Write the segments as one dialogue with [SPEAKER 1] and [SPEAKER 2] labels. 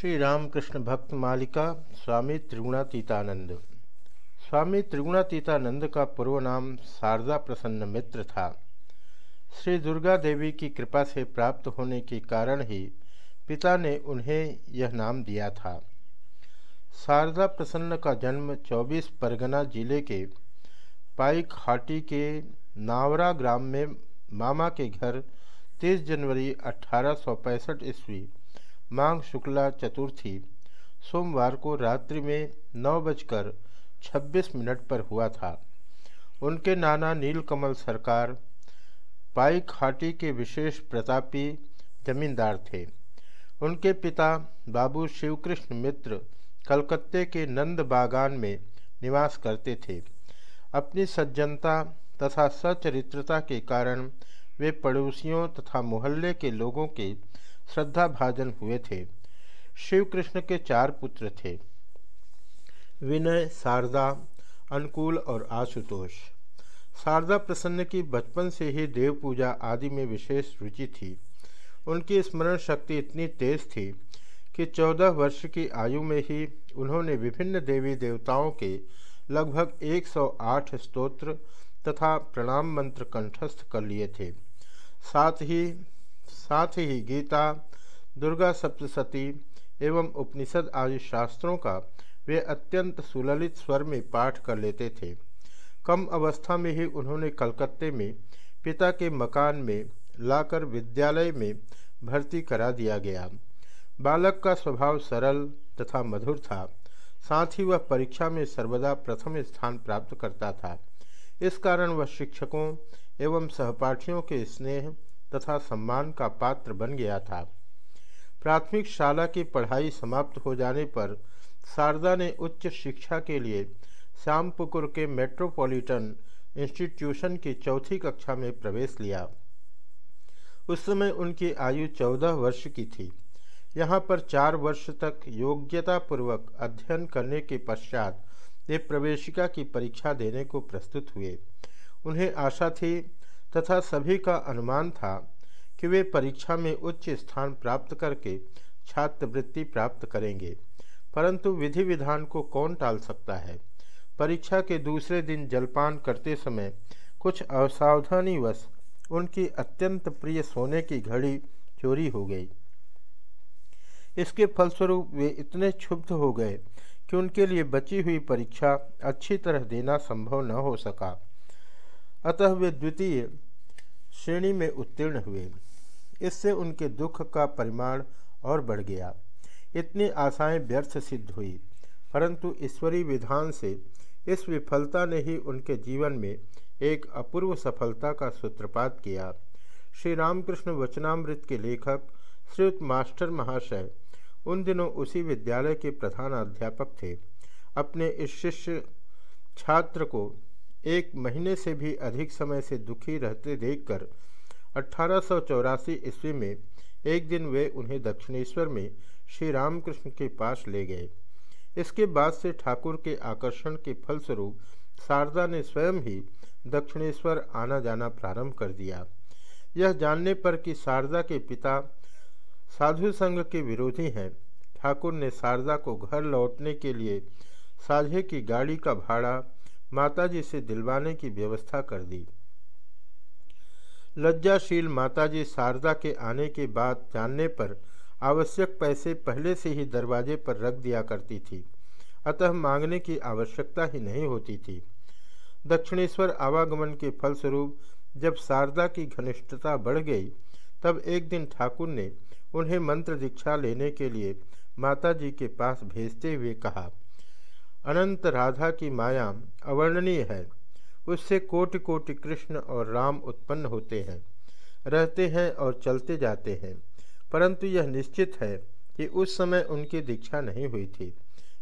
[SPEAKER 1] श्री रामकृष्ण भक्त मालिका स्वामी त्रिगुणातीतानंद। स्वामी त्रिगुणातीतानंद का पूर्व नाम शारदा प्रसन्न मित्र था। श्री दुर्गा देवी की कृपा से प्राप्त होने के कारण ही पिता ने उन्हें यह नाम दिया था। शारदा प्रसन्न का जन्म 24 परगना ज़िले के हाटी के नावरा ग्राम में मामा के घर 30 जनवरी अठारह सौ पैंसठ ईस्वी माघ शुक्ला चतुर्थी सोमवार को रात्रि में नौ बजकर छब्बीस मिनट पर हुआ था। उनके नाना नीलकमल सरकार पाई खाटी के विशेष प्रतापी जमींदार थे। उनके पिता बाबू शिवकृष्ण मित्र कलकत्ते के नंद बागान में निवास करते थे। अपनी सज्जनता तथा सचरित्रता के कारण वे पड़ोसियों तथा मोहल्ले के लोगों के श्रद्धा भाजन हुए थे। शिव कृष्ण के चार पुत्र थे। विनय, शारदा, अनुकूल और आशुतोष। शारदा प्रसन्न की बचपन से ही देव पूजा आदि में विशेष रुचि थी। उनकी स्मरण शक्ति इतनी तेज थी कि चौदह वर्ष की आयु में ही उन्होंने विभिन्न देवी देवताओं के लगभग 108 स्तोत्र तथा प्रणाम मंत्र कंठस्थ कर लिए थे। साथ ही साथ ही गीता, दुर्गा सप्तशती एवं उपनिषद आदि शास्त्रों का वे अत्यंत सुललित स्वर में पाठ कर लेते थे। कम अवस्था में ही उन्होंने कलकत्ते में पिता के मकान में लाकर विद्यालय में भर्ती करा दिया गया। बालक का स्वभाव सरल तथा मधुर था। साथ ही वह परीक्षा में सर्वदा प्रथम स्थान प्राप्त करता था। इस कारण वह शिक्षकों एवं सहपाठियों के स्नेह तथा सम्मान का पात्र बन गया था। प्राथमिक शाला की पढ़ाई समाप्त हो जाने पर शारदा ने उच्च शिक्षा के लिए श्यामपुकुर के मेट्रोपॉलिटन इंस्टीट्यूशन की चौथी कक्षा में प्रवेश लिया। उस समय उनकी आयु चौदह वर्ष की थी। यहाँ पर चार वर्ष तक योग्यतापूर्वक अध्ययन करने के पश्चात वे प्रवेशिका की परीक्षा देने को प्रस्तुत हुए। उन्हें आशा थी तथा सभी का अनुमान था कि वे परीक्षा में उच्च स्थान प्राप्त करके छात्रवृत्ति प्राप्त करेंगे। परंतु विधि विधान को कौन टाल सकता है? परीक्षा के दूसरे दिन जलपान करते समय कुछ असावधानीवश उनकी अत्यंत प्रिय सोने की घड़ी चोरी हो गई। इसके फलस्वरूप वे इतने क्षुब्ध हो गए कि उनके लिए बची हुई परीक्षा अच्छी तरह देना संभव न हो सका। अतः वे द्वितीय श्रेणी में उत्तीर्ण हुए। इससे उनके दुख का परिमाण और बढ़ गया। इतनी आशाएँ व्यर्थ सिद्ध हुई, परंतु ईश्वरीय विधान से इस विफलता ने ही उनके जीवन में एक अपूर्व सफलता का सूत्रपात किया। श्री रामकृष्ण वचनामृत के लेखक, श्रीयुक्त मास्टर महाशय, उन दिनों उसी विद्यालय के प्रधान अध्यापक थे। अपने इस शिष्य छात्र को एक महीने से भी अधिक समय से दुखी रहते देखकर अठारह सौ चौरासी ईस्वी में एक दिन वे उन्हें दक्षिणेश्वर में श्री रामकृष्ण के पास ले गए। इसके बाद से ठाकुर के आकर्षण के फलस्वरूप शारदा ने स्वयं ही दक्षिणेश्वर आना जाना प्रारंभ कर दिया। यह जानने पर कि शारदा के पिता साधु संघ के विरोधी हैं, ठाकुर ने शारदा को घर लौटने के लिए साझे की गाड़ी का भाड़ा माताजी से दिलवाने की व्यवस्था कर दी। लज्जाशील माताजी शारदा के आने के बाद जानने पर आवश्यक पैसे पहले से ही दरवाजे पर रख दिया करती थी। अतः मांगने की आवश्यकता ही नहीं होती थी। दक्षिणेश्वर आवागमन के फलस्वरूप जब शारदा की घनिष्ठता बढ़ गई, तब एक दिन ठाकुर ने उन्हें मंत्र दीक्षा लेने के लिए माताजी के पास भेजते हुए कहा अनंत राधा की माया अवर्णनीय है। उससे कोटि कोटि कृष्ण और राम उत्पन्न होते हैं, रहते हैं और चलते जाते हैं। परंतु यह निश्चित है कि उस समय उनकी दीक्षा नहीं हुई थी,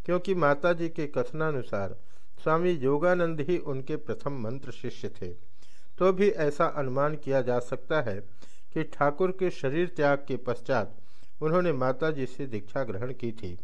[SPEAKER 1] क्योंकि माता जी के कथनानुसार स्वामी योगानंद ही उनके प्रथम मंत्र शिष्य थे। तो भी ऐसा अनुमान किया जा सकता है कि ठाकुर के शरीर त्याग के पश्चात उन्होंने माताजी से दीक्षा ग्रहण की थी।